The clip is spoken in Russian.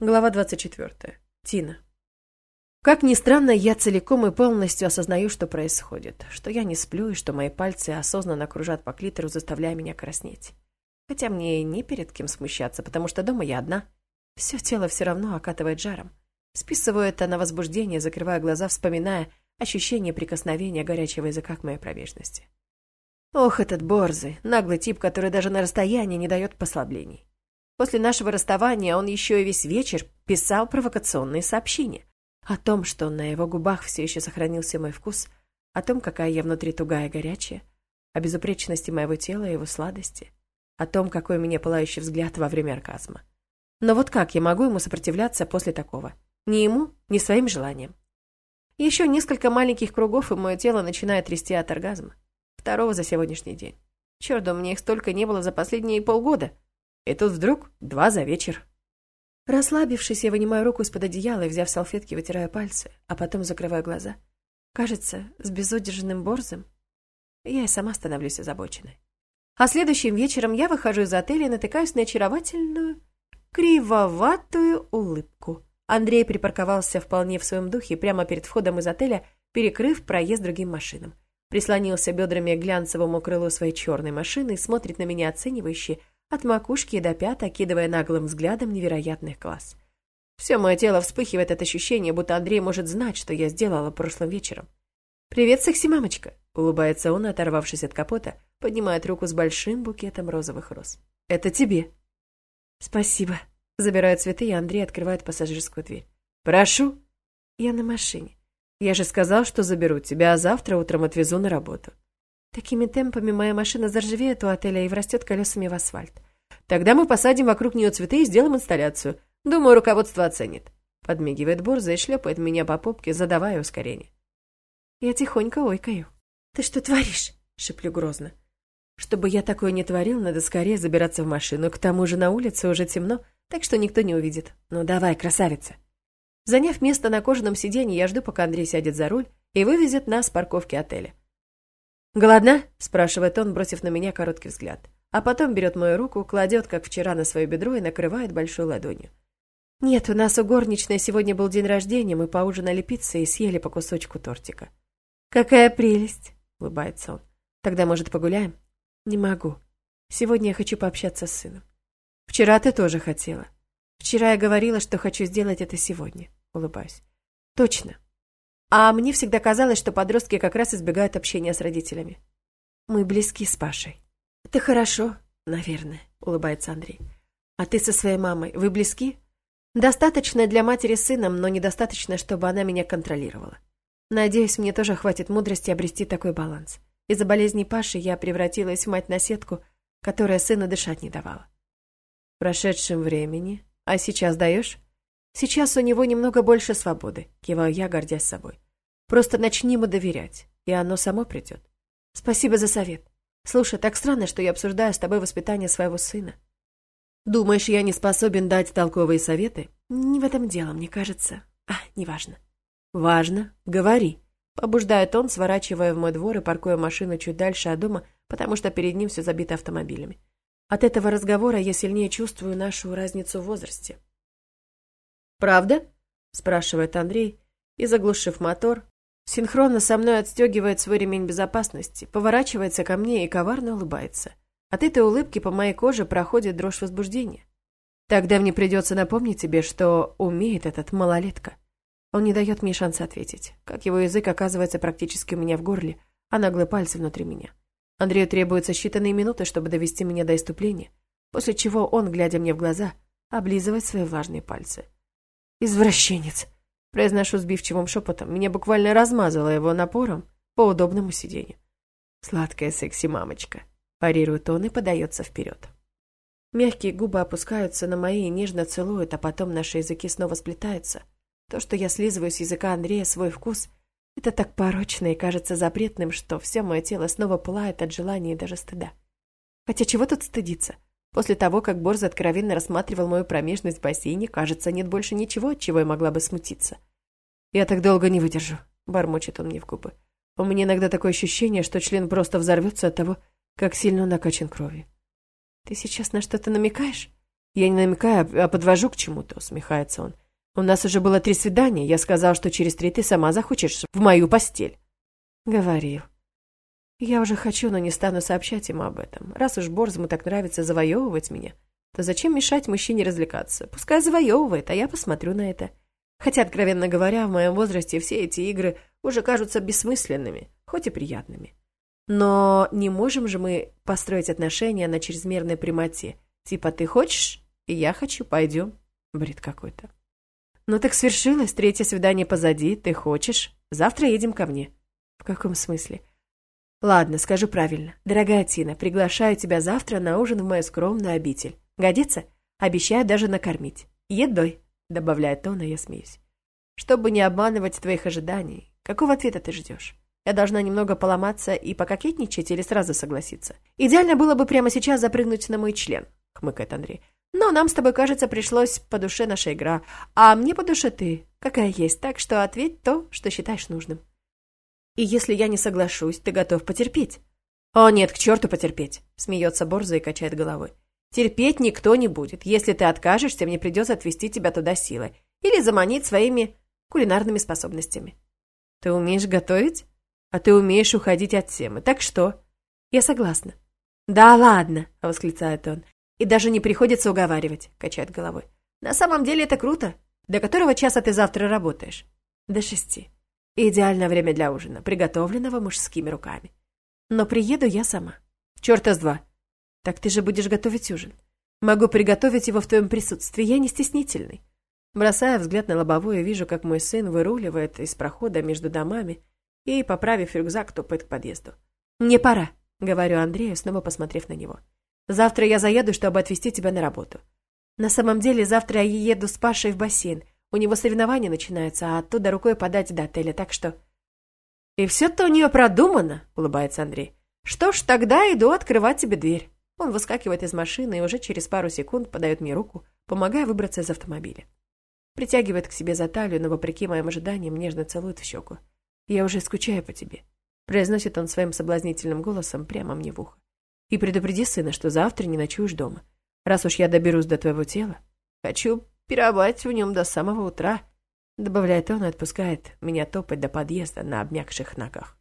Глава 24. Тина. Как ни странно, я целиком и полностью осознаю, что происходит, что я не сплю и что мои пальцы осознанно кружат по клитору, заставляя меня краснеть. Хотя мне не перед кем смущаться, потому что дома я одна. Все тело все равно окатывает жаром. Списываю это на возбуждение, закрывая глаза, вспоминая ощущение прикосновения горячего языка к моей промежности. Ох, этот борзый, наглый тип, который даже на расстоянии не дает послаблений. После нашего расставания он еще и весь вечер писал провокационные сообщения о том, что на его губах все еще сохранился мой вкус, о том, какая я внутри тугая и горячая, о безупречности моего тела и его сладости, о том, какой у меня пылающий взгляд во время оргазма. Но вот как я могу ему сопротивляться после такого? Ни ему, ни своим желаниям. Еще несколько маленьких кругов, и мое тело начинает трясти от оргазма. Второго за сегодняшний день. Черт, у меня их столько не было за последние полгода. И тут вдруг два за вечер. Расслабившись, я вынимаю руку из-под одеяла и, взяв салфетки, вытираю пальцы, а потом закрываю глаза. Кажется, с безудержанным борзом я и сама становлюсь озабоченной. А следующим вечером я выхожу из отеля и натыкаюсь на очаровательную, кривоватую улыбку. Андрей припарковался вполне в своем духе прямо перед входом из отеля, перекрыв проезд другим машинам. Прислонился бедрами к глянцевому крылу своей черной машины и смотрит на меня оценивающе, от макушки до пят, окидывая наглым взглядом невероятных глаз. Все мое тело вспыхивает от ощущения, будто Андрей может знать, что я сделала прошлым вечером. «Привет, секси-мамочка!» — улыбается он, оторвавшись от капота, поднимает руку с большим букетом розовых роз. «Это тебе!» «Спасибо!» — забираю цветы, и Андрей открывает пассажирскую дверь. «Прошу!» «Я на машине. Я же сказал, что заберу тебя, а завтра утром отвезу на работу». Такими темпами моя машина заржавеет у отеля и врастет колесами в асфальт. Тогда мы посадим вокруг нее цветы и сделаем инсталляцию. Думаю, руководство оценит. Подмигивает Борза и шлепает меня по попке, задавая ускорение. Я тихонько ойкаю. «Ты что творишь?» — шеплю грозно. Чтобы я такое не творил, надо скорее забираться в машину. К тому же на улице уже темно, так что никто не увидит. Ну давай, красавица. Заняв место на кожаном сиденье, я жду, пока Андрей сядет за руль и вывезет нас с парковки отеля. «Голодна?» – спрашивает он, бросив на меня короткий взгляд. А потом берет мою руку, кладет, как вчера, на свое бедро и накрывает большой ладонью. «Нет, у нас у горничной сегодня был день рождения, мы поужинали пиццей и съели по кусочку тортика». «Какая прелесть!» – улыбается он. «Тогда, может, погуляем?» «Не могу. Сегодня я хочу пообщаться с сыном». «Вчера ты тоже хотела». «Вчера я говорила, что хочу сделать это сегодня», – улыбаюсь. «Точно. А мне всегда казалось, что подростки как раз избегают общения с родителями. Мы близки с Пашей. Это хорошо, наверное, улыбается Андрей. А ты со своей мамой, вы близки? Достаточно для матери с сыном, но недостаточно, чтобы она меня контролировала. Надеюсь, мне тоже хватит мудрости обрести такой баланс. Из-за болезни Паши я превратилась в мать на сетку, которая сына дышать не давала. В прошедшем времени. А сейчас даешь? Сейчас у него немного больше свободы, киваю я, гордясь собой. Просто начни ему доверять, и оно само придет. Спасибо за совет. Слушай, так странно, что я обсуждаю с тобой воспитание своего сына. Думаешь, я не способен дать толковые советы? Не в этом дело, мне кажется. А, неважно. Важно. Говори. Побуждает он, сворачивая в мой двор и паркуя машину чуть дальше от дома, потому что перед ним все забито автомобилями. От этого разговора я сильнее чувствую нашу разницу в возрасте. «Правда?» – спрашивает Андрей и, заглушив мотор, синхронно со мной отстегивает свой ремень безопасности, поворачивается ко мне и коварно улыбается. От этой улыбки по моей коже проходит дрожь возбуждения. Тогда мне придется напомнить тебе, что умеет этот малолетка. Он не дает мне шанса ответить, как его язык оказывается практически у меня в горле, а наглые пальцы внутри меня. Андрею требуется считанные минуты, чтобы довести меня до иступления, после чего он, глядя мне в глаза, облизывает свои влажные пальцы. «Извращенец!» Произношу сбивчивым шепотом. Меня буквально размазало его напором по удобному сиденью. «Сладкая секси-мамочка!» Парирует он и подается вперед. Мягкие губы опускаются на мои и нежно целуют, а потом наши языки снова сплетаются. То, что я слизываю с языка Андрея свой вкус, это так порочно и кажется запретным, что все мое тело снова пылает от желания и даже стыда. Хотя чего тут стыдиться? После того, как Борза откровенно рассматривал мою промежность в бассейне, кажется, нет больше ничего, от чего я могла бы смутиться. «Я так долго не выдержу», — бормочет он мне в губы. «У меня иногда такое ощущение, что член просто взорвется от того, как сильно он накачан кровью». «Ты сейчас на что-то намекаешь?» Я не намекаю, а подвожу к чему-то, усмехается он. У нас уже было три свидания. Я сказал, что через три ты сама захочешь в мою постель. Говорил. Я уже хочу, но не стану сообщать ему об этом. Раз уж Борзму так нравится завоевывать меня, то зачем мешать мужчине развлекаться? Пускай завоевывает, а я посмотрю на это. Хотя, откровенно говоря, в моем возрасте все эти игры уже кажутся бессмысленными, хоть и приятными. Но не можем же мы построить отношения на чрезмерной прямоте. Типа ты хочешь, и я хочу, пойдем. Бред какой-то. Ну так свершилось, третье свидание позади, ты хочешь. Завтра едем ко мне. В каком смысле? Ладно, скажу правильно. Дорогая Тина, приглашаю тебя завтра на ужин в мою скромную обитель. Годится? Обещаю даже накормить. Едой, добавляет он, а я смеюсь. Чтобы не обманывать твоих ожиданий, какого ответа ты ждешь? Я должна немного поломаться и пококетничать или сразу согласиться? Идеально было бы прямо сейчас запрыгнуть на мой член, хмыкает Андрей. Но нам с тобой, кажется, пришлось по душе наша игра, а мне по душе ты, какая есть, так что ответь то, что считаешь нужным. И если я не соглашусь, ты готов потерпеть?» «О, нет, к черту потерпеть!» — смеется Борза и качает головой. «Терпеть никто не будет. Если ты откажешься, мне придется отвезти тебя туда силой. Или заманить своими кулинарными способностями». «Ты умеешь готовить? А ты умеешь уходить от темы. Так что?» «Я согласна». «Да ладно!» — восклицает он. «И даже не приходится уговаривать», — качает головой. «На самом деле это круто. До которого часа ты завтра работаешь?» «До шести». Идеальное время для ужина, приготовленного мужскими руками. Но приеду я сама. Чёрта с два. Так ты же будешь готовить ужин. Могу приготовить его в твоем присутствии, я не стеснительный. Бросая взгляд на лобовую, вижу, как мой сын выруливает из прохода между домами и, поправив рюкзак, топает к подъезду. «Мне пора», — говорю Андрею, снова посмотрев на него. «Завтра я заеду, чтобы отвезти тебя на работу. На самом деле, завтра я еду с Пашей в бассейн, у него соревнования начинаются, а оттуда рукой подать до отеля, так что... «И все-то у нее продумано», — улыбается Андрей. «Что ж, тогда иду открывать тебе дверь». Он выскакивает из машины и уже через пару секунд подает мне руку, помогая выбраться из автомобиля. Притягивает к себе за талию, но, вопреки моим ожиданиям, нежно целует в щеку. «Я уже скучаю по тебе», — произносит он своим соблазнительным голосом прямо мне в ухо. «И предупреди сына, что завтра не ночуешь дома. Раз уж я доберусь до твоего тела, хочу пировать в нем до самого утра», — добавляет он и отпускает меня топать до подъезда на обмякших ногах.